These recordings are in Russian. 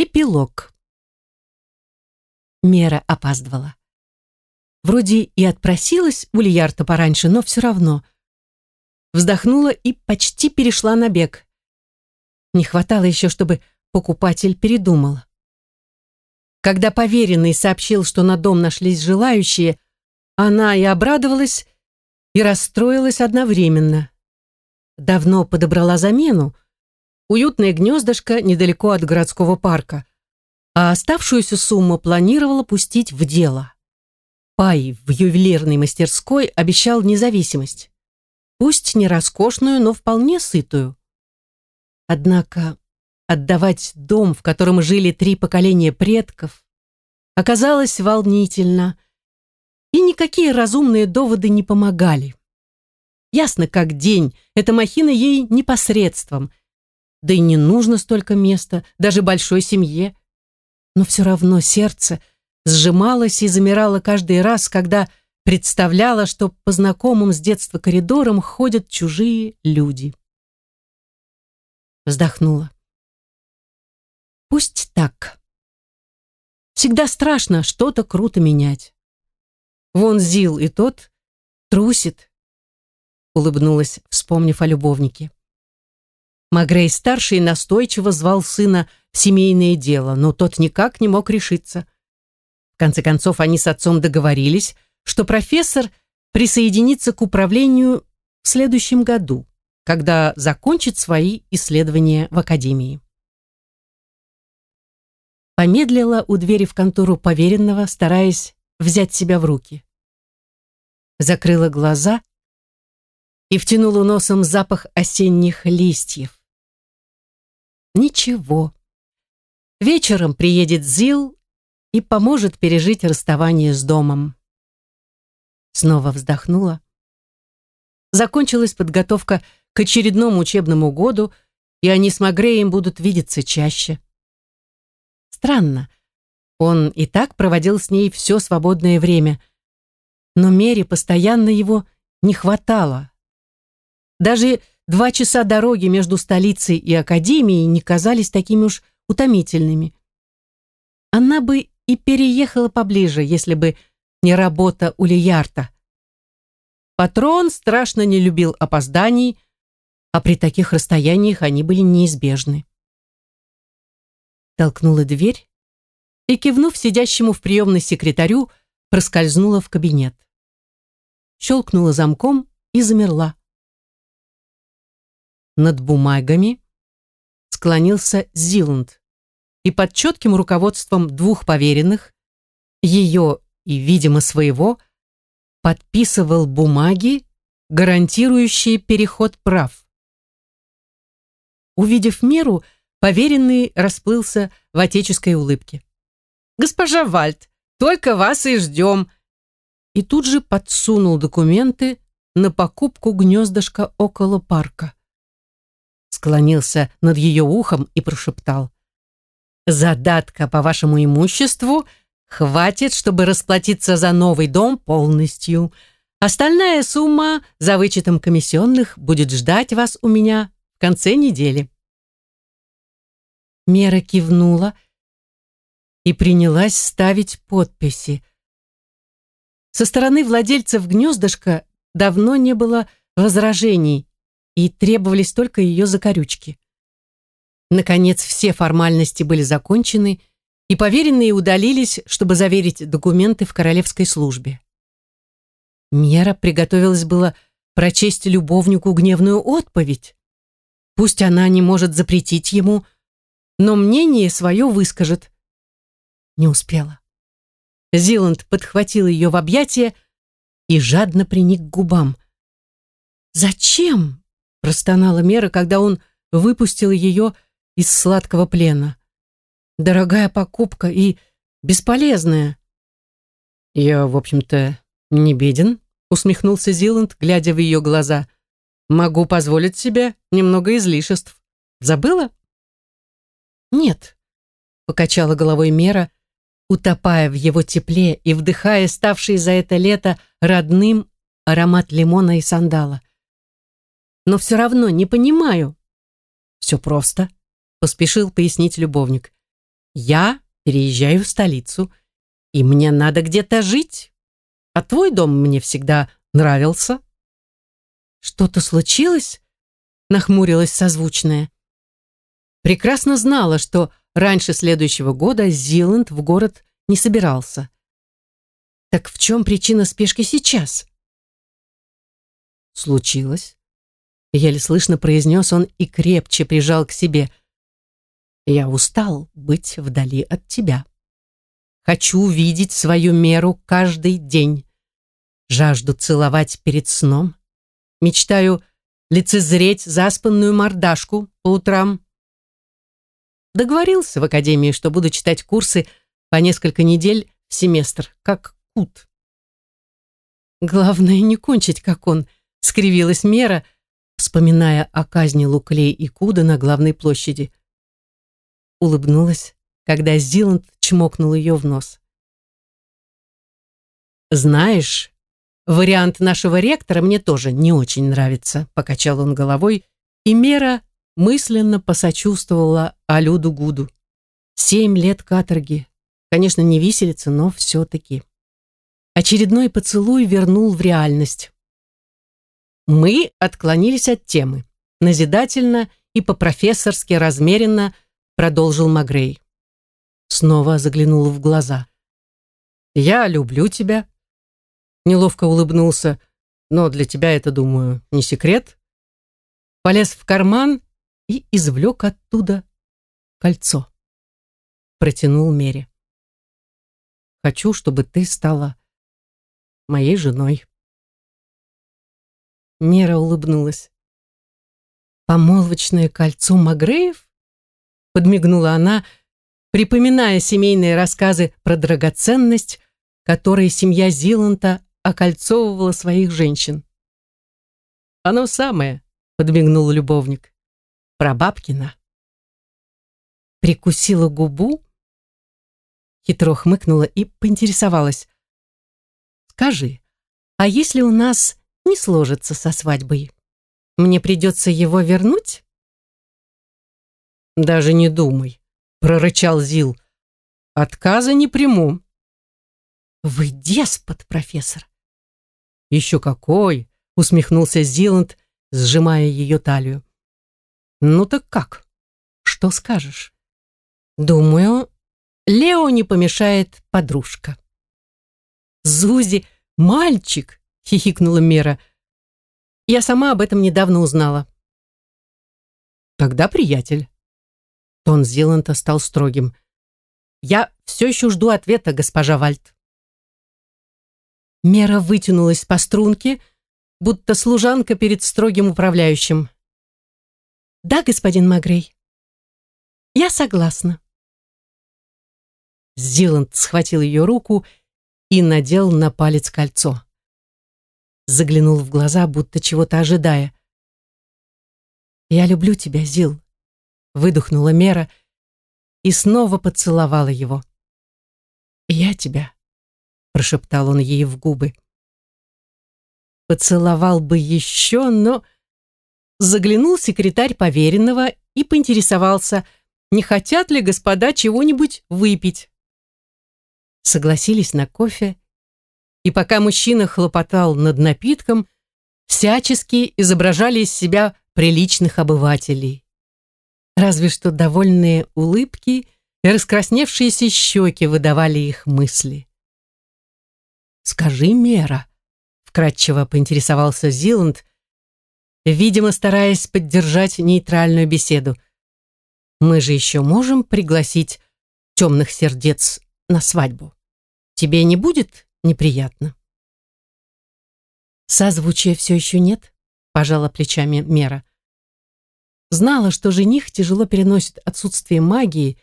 Эпилог. Мера опаздывала. Вроде и отпросилась у Лиярта пораньше, но все равно. Вздохнула и почти перешла на бег. Не хватало еще, чтобы покупатель передумал. Когда поверенный сообщил, что на дом нашлись желающие, она и обрадовалась, и расстроилась одновременно. Давно подобрала замену, уютное гнездышко недалеко от городского парка, а оставшуюся сумму планировала пустить в дело. Пай в ювелирной мастерской обещал независимость. Пусть не роскошную, но вполне сытую. Однако отдавать дом, в котором жили три поколения предков, оказалось волнительно, и никакие разумные доводы не помогали. Ясно как день, эта махина ей непосредством, да и не нужно столько места, даже большой семье. Но все равно сердце – сжималась и замирала каждый раз, когда представляла, что по знакомым с детства коридорам ходят чужие люди. Вздохнула. Пусть так. Всегда страшно что-то круто менять. Вон Зил и тот трусит, улыбнулась, вспомнив о любовнике. Магрей-старший настойчиво звал сына в семейное дело, но тот никак не мог решиться. В конце концов, они с отцом договорились, что профессор присоединится к управлению в следующем году, когда закончит свои исследования в академии. Помедлила у двери в контору поверенного, стараясь взять себя в руки. Закрыла глаза и втянула носом запах осенних листьев. Ничего. Вечером приедет Зил и поможет пережить расставание с домом. Снова вздохнула. Закончилась подготовка к очередному учебному году, и они с Магреем будут видеться чаще. Странно. Он и так проводил с ней все свободное время, но Мере постоянно его не хватало. Даже два часа дороги между столицей и академией не казались такими уж утомительными. Она бы и переехала поближе, если бы не работа у Лиярта. Патрон страшно не любил опозданий, а при таких расстояниях они были неизбежны. Толкнула дверь и, кивнув сидящему в приемной секретарю, проскользнула в кабинет. Щелкнула замком и замерла. Над бумагами склонился Зиланд и под четким руководством двух поверенных, ее и, видимо, своего, подписывал бумаги, гарантирующие переход прав. Увидев меру, поверенный расплылся в отеческой улыбке. «Госпожа Вальд, только вас и ждем!» И тут же подсунул документы на покупку гнездышка около парка. Склонился над ее ухом и прошептал. Задатка по вашему имуществу хватит, чтобы расплатиться за новый дом полностью. Остальная сумма за вычетом комиссионных будет ждать вас у меня в конце недели. Мера кивнула и принялась ставить подписи. Со стороны владельцев гнездышка давно не было возражений и требовались только ее закорючки. Наконец, все формальности были закончены, и поверенные удалились, чтобы заверить документы в королевской службе. Мера приготовилась было прочесть любовнику гневную отповедь. Пусть она не может запретить ему, но мнение свое выскажет. Не успела. Зиланд подхватил ее в объятия и жадно приник к губам. «Зачем?» – простонала Мера, когда он выпустил ее из сладкого плена. Дорогая покупка и бесполезная. Я, в общем-то, не беден, усмехнулся Зиланд, глядя в ее глаза. Могу позволить себе немного излишеств. Забыла? Нет, покачала головой Мера, утопая в его тепле и вдыхая ставший за это лето родным аромат лимона и сандала. Но все равно не понимаю. Все просто, поспешил пояснить любовник. Я переезжаю в столицу, и мне надо где-то жить. А твой дом мне всегда нравился. Что-то случилось? Нахмурилась созвучная. Прекрасно знала, что раньше следующего года Зиланд в город не собирался. Так в чем причина спешки сейчас? Случилось. Еле слышно произнес он и крепче прижал к себе. Я устал быть вдали от тебя. Хочу видеть свою меру каждый день. Жажду целовать перед сном. Мечтаю лицезреть заспанную мордашку по утрам. Договорился в академии, что буду читать курсы по несколько недель в семестр, как кут. Главное не кончить, как он, скривилась Мера, вспоминая о казни Луклей и Куда на главной площади. Улыбнулась, когда Зиланд чмокнул ее в нос. «Знаешь, вариант нашего ректора мне тоже не очень нравится», покачал он головой, и Мера мысленно посочувствовала Алюду Гуду. Семь лет каторги. Конечно, не виселица, но все-таки. Очередной поцелуй вернул в реальность. Мы отклонились от темы. Назидательно и по-профессорски размеренно продолжил Магрей. Снова заглянул в глаза. «Я люблю тебя». Неловко улыбнулся, но для тебя это, думаю, не секрет. Полез в карман и извлек оттуда кольцо. Протянул Мере. «Хочу, чтобы ты стала моей женой». Мера улыбнулась. «Помолвочное кольцо Магреев?» Подмигнула она, припоминая семейные рассказы про драгоценность, которой семья Зиланта окольцовывала своих женщин. «Оно самое», — подмигнул любовник. «Про Бабкина». Прикусила губу, хитро хмыкнула и поинтересовалась. «Скажи, а если у нас не сложится со свадьбой. Мне придется его вернуть? Даже не думай, прорычал Зил. Отказа не приму. Вы деспот, профессор. Еще какой, усмехнулся Зиланд, сжимая ее талию. Ну так как? Что скажешь? Думаю, Лео не помешает подружка. Зузи, мальчик, хихикнула Мера. Я сама об этом недавно узнала. Тогда приятель. Тон Зиланта стал строгим. Я все еще жду ответа, госпожа Вальт. Мера вытянулась по струнке, будто служанка перед строгим управляющим. «Да, господин Магрей, я согласна». Зиланд схватил ее руку и надел на палец кольцо заглянул в глаза, будто чего-то ожидая. «Я люблю тебя, Зил», — выдохнула Мера и снова поцеловала его. «Я тебя», — прошептал он ей в губы. Поцеловал бы еще, но... Заглянул секретарь поверенного и поинтересовался, не хотят ли господа чего-нибудь выпить. Согласились на кофе и пока мужчина хлопотал над напитком, всячески изображали из себя приличных обывателей. Разве что довольные улыбки и раскрасневшиеся щеки выдавали их мысли. «Скажи, Мера», — вкратчиво поинтересовался Зиланд, видимо, стараясь поддержать нейтральную беседу. «Мы же еще можем пригласить темных сердец на свадьбу? Тебе не будет неприятно. Созвучия все еще нет, пожала плечами Мера. Знала, что жених тяжело переносит отсутствие магии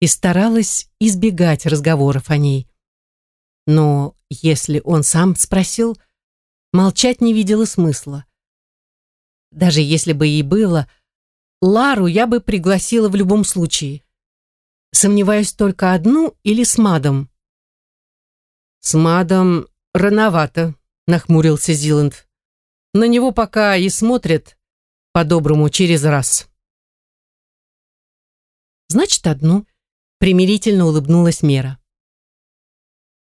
и старалась избегать разговоров о ней. Но если он сам спросил, молчать не видела смысла. Даже если бы и было, Лару я бы пригласила в любом случае. Сомневаюсь только одну или с Мадом. «С Мадом рановато», — нахмурился Зиланд. «На него пока и смотрят по-доброму через раз». «Значит, одну. Примирительно улыбнулась Мера.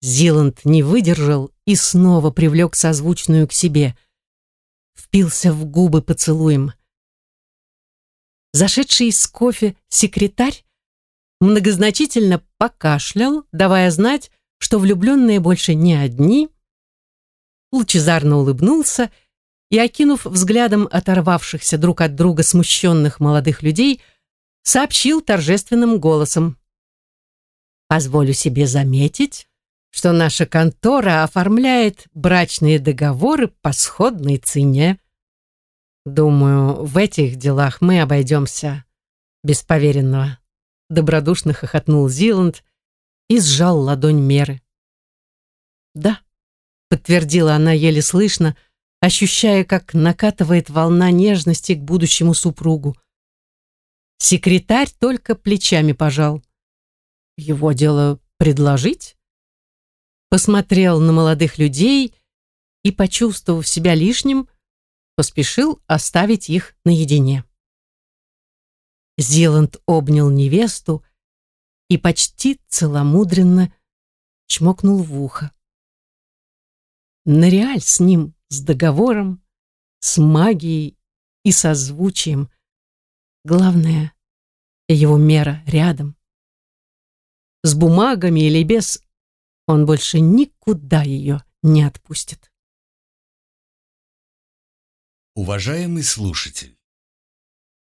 Зиланд не выдержал и снова привлек созвучную к себе. Впился в губы поцелуем. Зашедший из кофе секретарь многозначительно покашлял, давая знать, что влюбленные больше не одни, лучезарно улыбнулся и, окинув взглядом оторвавшихся друг от друга смущенных молодых людей, сообщил торжественным голосом. «Позволю себе заметить, что наша контора оформляет брачные договоры по сходной цене. Думаю, в этих делах мы обойдемся без поверенного». Добродушно хохотнул Зиланд и сжал ладонь Меры. «Да», — подтвердила она еле слышно, ощущая, как накатывает волна нежности к будущему супругу. Секретарь только плечами пожал. Его дело предложить? Посмотрел на молодых людей и, почувствовав себя лишним, поспешил оставить их наедине. Зиланд обнял невесту и почти целомудренно чмокнул в ухо. Нориаль с ним, с договором, с магией и созвучием. Главное, его мера рядом. С бумагами или без, он больше никуда ее не отпустит. Уважаемый слушатель,